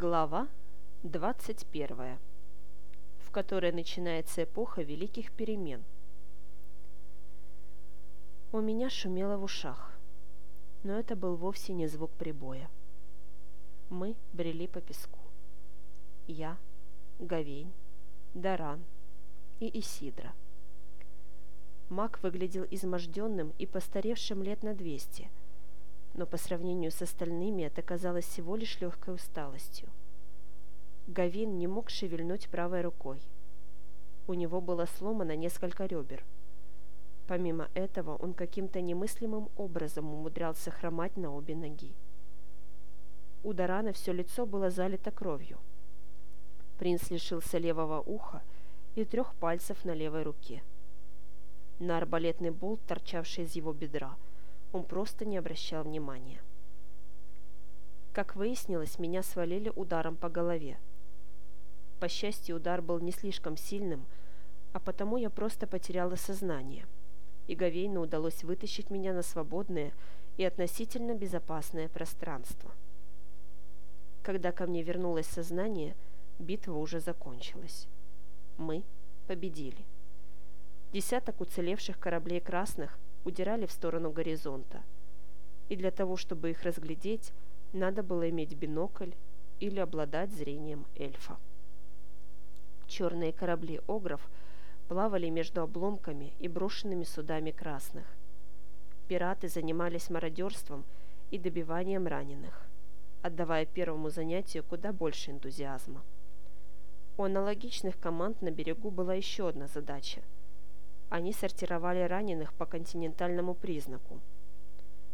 Глава 21, в которой начинается эпоха великих перемен. У меня шумело в ушах, но это был вовсе не звук прибоя. Мы брели по песку. Я, Гавень, Даран и Исидра. Маг выглядел изможденным и постаревшим лет на двести – но по сравнению с остальными это казалось всего лишь легкой усталостью. Гавин не мог шевельнуть правой рукой. У него было сломано несколько ребер. Помимо этого, он каким-то немыслимым образом умудрялся хромать на обе ноги. У Дарана все лицо было залито кровью. Принц лишился левого уха и трех пальцев на левой руке. На арбалетный болт, торчавший из его бедра – он просто не обращал внимания. Как выяснилось, меня свалили ударом по голове. По счастью, удар был не слишком сильным, а потому я просто потеряла сознание, и Гавейну удалось вытащить меня на свободное и относительно безопасное пространство. Когда ко мне вернулось сознание, битва уже закончилась. Мы победили. Десяток уцелевших кораблей красных удирали в сторону горизонта. И для того, чтобы их разглядеть, надо было иметь бинокль или обладать зрением эльфа. Черные корабли «Огров» плавали между обломками и брошенными судами красных. Пираты занимались мародерством и добиванием раненых, отдавая первому занятию куда больше энтузиазма. У аналогичных команд на берегу была еще одна задача – они сортировали раненых по континентальному признаку.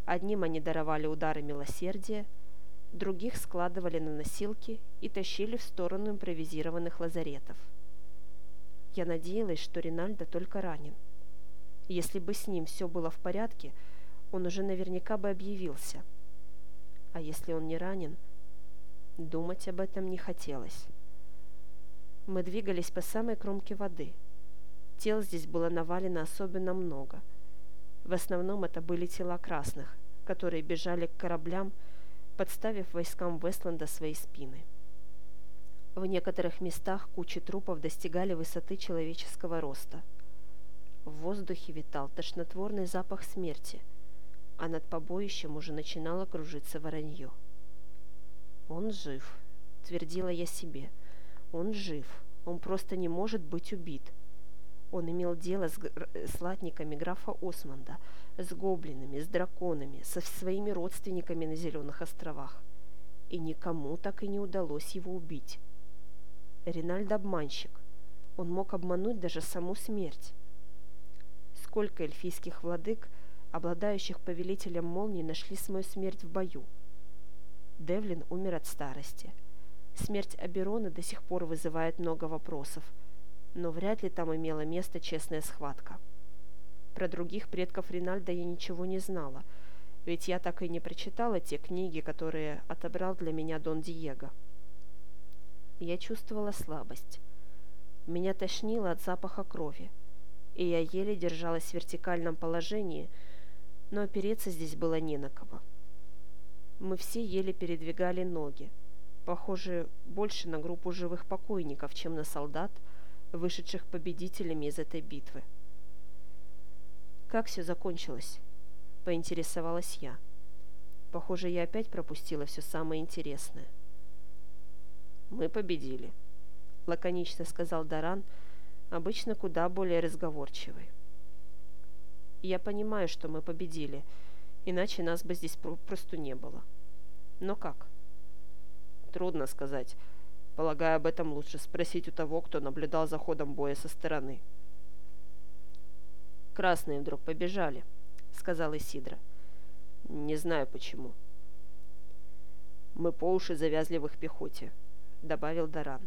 Одним они даровали удары милосердия, других складывали на носилки и тащили в сторону импровизированных лазаретов. Я надеялась, что Ринальдо только ранен. Если бы с ним все было в порядке, он уже наверняка бы объявился. А если он не ранен, думать об этом не хотелось. Мы двигались по самой кромке воды – Тел здесь было навалено особенно много. В основном это были тела красных, которые бежали к кораблям, подставив войскам Вестланда свои спины. В некоторых местах кучи трупов достигали высоты человеческого роста. В воздухе витал тошнотворный запах смерти, а над побоищем уже начинало кружиться воронье. «Он жив», — твердила я себе. «Он жив. Он просто не может быть убит». Он имел дело с, с латниками графа Османда, с гоблинами, с драконами, со своими родственниками на Зеленых островах. И никому так и не удалось его убить. Ринальд обманщик. Он мог обмануть даже саму смерть. Сколько эльфийских владык, обладающих повелителем молнии, нашли свою смерть в бою? Девлин умер от старости. Смерть Аберона до сих пор вызывает много вопросов – но вряд ли там имела место честная схватка. Про других предков Ринальда я ничего не знала, ведь я так и не прочитала те книги, которые отобрал для меня Дон Диего. Я чувствовала слабость. Меня тошнило от запаха крови, и я еле держалась в вертикальном положении, но опереться здесь было не на кого. Мы все еле передвигали ноги, похоже больше на группу живых покойников, чем на солдат – вышедших победителями из этой битвы. «Как все закончилось?» – поинтересовалась я. Похоже, я опять пропустила все самое интересное. «Мы победили», – лаконично сказал Даран, обычно куда более разговорчивый. «Я понимаю, что мы победили, иначе нас бы здесь просто не было. Но как?» «Трудно сказать». Полагаю, об этом лучше спросить у того, кто наблюдал за ходом боя со стороны. «Красные вдруг побежали», — сказал Исидра. «Не знаю почему». «Мы по уши завязли в их пехоте», — добавил Даран.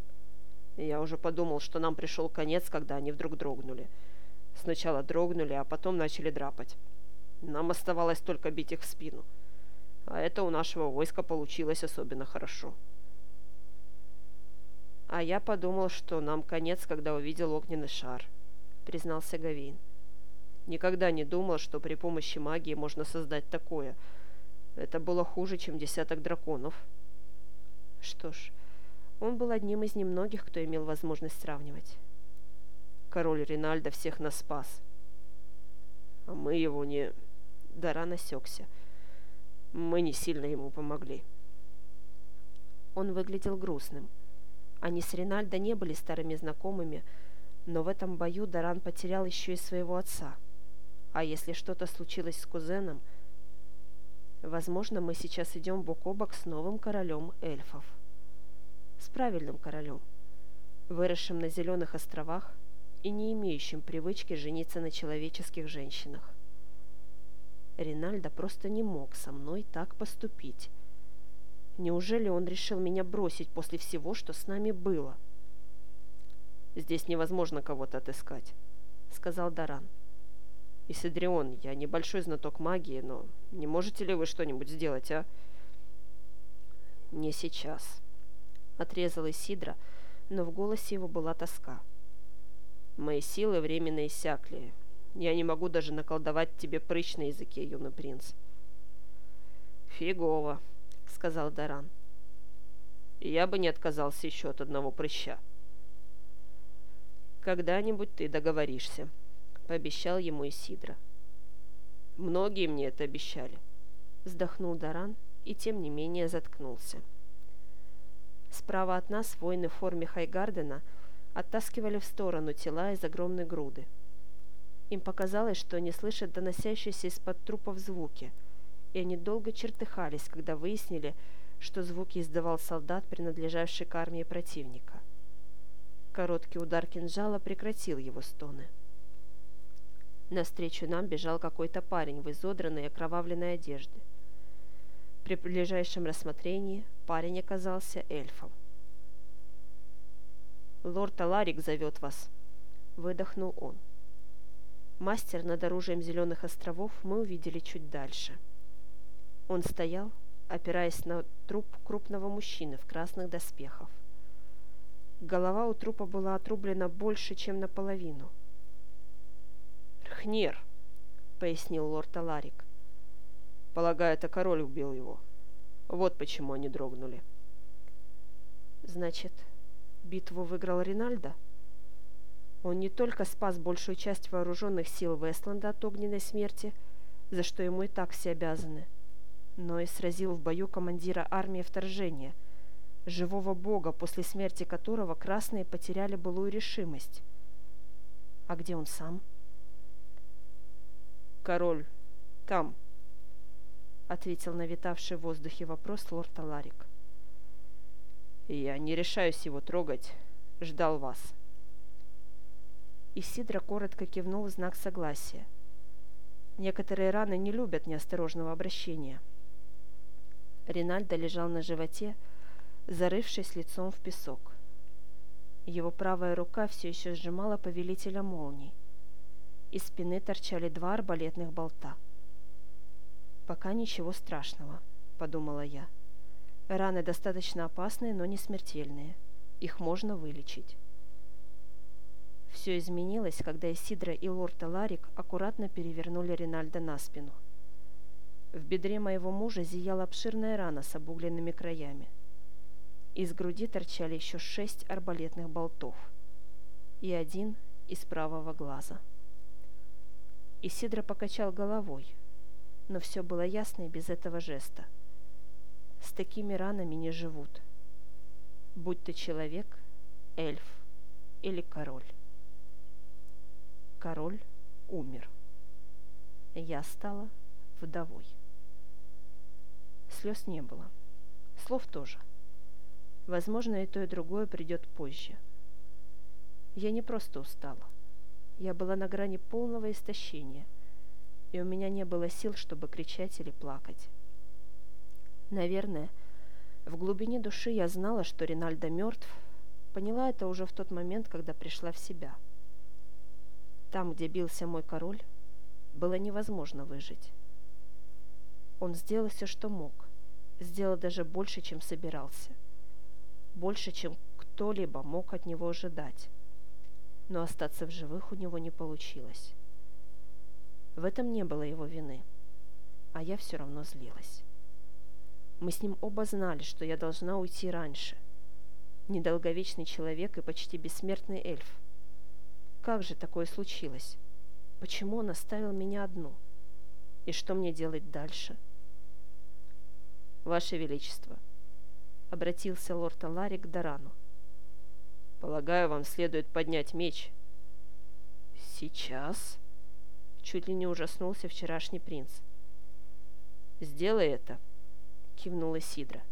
«Я уже подумал, что нам пришел конец, когда они вдруг дрогнули. Сначала дрогнули, а потом начали драпать. Нам оставалось только бить их в спину. А это у нашего войска получилось особенно хорошо». «А я подумал, что нам конец, когда увидел огненный шар», — признался Гавин. «Никогда не думал, что при помощи магии можно создать такое. Это было хуже, чем десяток драконов». «Что ж, Он был одним из немногих, кто имел возможность сравнивать. Король Ринальдо всех нас спас. А мы его не... Даран осекся. Мы не сильно ему помогли. Он выглядел грустным. Они с Ринальдо не были старыми знакомыми, но в этом бою Даран потерял еще и своего отца. А если что-то случилось с кузеном, возможно, мы сейчас идем бок о бок с новым королем эльфов. С правильным королем, выросшим на Зеленых островах и не имеющим привычки жениться на человеческих женщинах. Ринальдо просто не мог со мной так поступить. Неужели он решил меня бросить после всего, что с нами было? «Здесь невозможно кого-то отыскать», — сказал Даран. «Исидрион, я небольшой знаток магии, но не можете ли вы что-нибудь сделать, а?» «Не сейчас», — отрезал Исидра, но в голосе его была тоска. «Мои силы временно иссякли. Я не могу даже наколдовать тебе прыщ на языке, юный принц». «Фигово», — сказал Даран. «Я бы не отказался еще от одного прыща». «Когда-нибудь ты договоришься», — пообещал ему Исидра. «Многие мне это обещали», — вздохнул Даран и тем не менее заткнулся. Справа от нас воины в форме Хайгардена оттаскивали в сторону тела из огромной груды. Им показалось, что они слышат доносящиеся из-под трупов звуки, и они долго чертыхались, когда выяснили, что звуки издавал солдат, принадлежавший к армии противника. Короткий удар кинжала прекратил его стоны. Навстречу нам бежал какой-то парень в изодранной и окровавленной одежде. При ближайшем рассмотрении парень оказался эльфом. «Лорд Аларик зовет вас», — выдохнул он. Мастер над оружием Зеленых островов мы увидели чуть дальше. Он стоял, опираясь на труп крупного мужчины в красных доспехах. Голова у трупа была отрублена больше, чем наполовину. «Рхнер», — пояснил лорд Аларик. «Полагаю, это король убил его. Вот почему они дрогнули». «Значит, битву выиграл Ринальдо?» Он не только спас большую часть вооруженных сил Вестланда от огненной смерти, за что ему и так все обязаны, но и сразил в бою командира армии вторжения, живого бога, после смерти которого красные потеряли былую решимость. А где он сам? «Король, там», — ответил на витавший в воздухе вопрос лорд Аларик. «Я не решаюсь его трогать. Ждал вас». Исидра коротко кивнул в знак согласия. Некоторые раны не любят неосторожного обращения. Ринальдо лежал на животе, зарывшись лицом в песок. Его правая рука все еще сжимала повелителя молний. Из спины торчали два арбалетных болта. «Пока ничего страшного», — подумала я. «Раны достаточно опасные, но не смертельные. Их можно вылечить». Все изменилось, когда Исидра и лорд Эларик аккуратно перевернули Ринальда на спину. В бедре моего мужа зияла обширная рана с обугленными краями. Из груди торчали еще шесть арбалетных болтов и один из правого глаза. Исидра покачал головой, но все было ясно и без этого жеста. С такими ранами не живут. Будь ты человек, эльф или король король умер. Я стала вдовой. Слез не было. Слов тоже. Возможно, и то, и другое придет позже. Я не просто устала. Я была на грани полного истощения, и у меня не было сил, чтобы кричать или плакать. Наверное, в глубине души я знала, что Ринальдо мертв, поняла это уже в тот момент, когда пришла в себя – там, где бился мой король, было невозможно выжить. Он сделал все, что мог, сделал даже больше, чем собирался. Больше, чем кто-либо мог от него ожидать. Но остаться в живых у него не получилось. В этом не было его вины, а я все равно злилась. Мы с ним оба знали, что я должна уйти раньше. недолговечный человек и почти бессмертный эльф. Как же такое случилось? Почему он оставил меня одну? И что мне делать дальше? Ваше Величество, обратился лорд Алари к Дарану. Полагаю, вам следует поднять меч. Сейчас? Чуть ли не ужаснулся вчерашний принц. Сделай это, кивнула Сидра.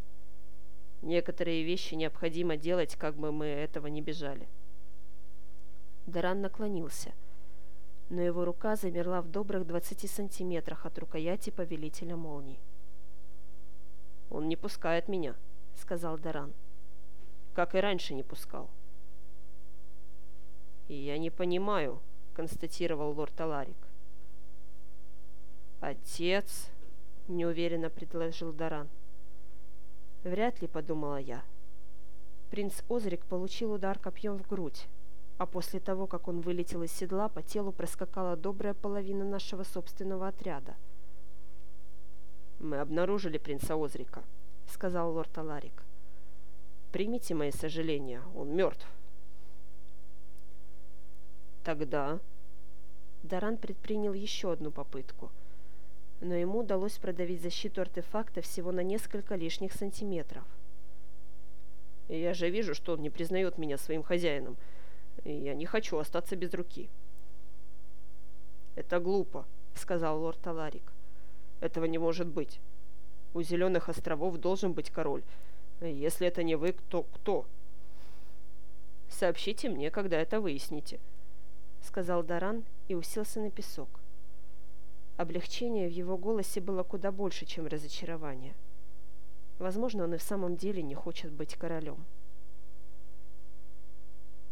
Некоторые вещи необходимо делать, как бы мы этого не бежали. Даран наклонился, но его рука замерла в добрых двадцати сантиметрах от рукояти повелителя молний. «Он не пускает меня», — сказал Даран. «Как и раньше не пускал». «И я не понимаю», — констатировал лорд Аларик. «Отец», — неуверенно предложил Даран. Вряд ли, подумала я. Принц Озрик получил удар копьем в грудь, а после того, как он вылетел из седла, по телу проскакала добрая половина нашего собственного отряда. «Мы обнаружили принца Озрика», — сказал лорд Аларик. «Примите мои сожаления, он мертв». «Тогда...» Даран предпринял еще одну попытку — но ему удалось продавить защиту артефакта всего на несколько лишних сантиметров. «Я же вижу, что он не признает меня своим хозяином. Я не хочу остаться без руки». «Это глупо», — сказал лорд Таларик. «Этого не может быть. У Зеленых островов должен быть король. Если это не вы, кто кто?» «Сообщите мне, когда это выясните», — сказал Даран и уселся на песок. Облегчение в его голосе было куда больше, чем разочарование. Возможно, он и в самом деле не хочет быть королем.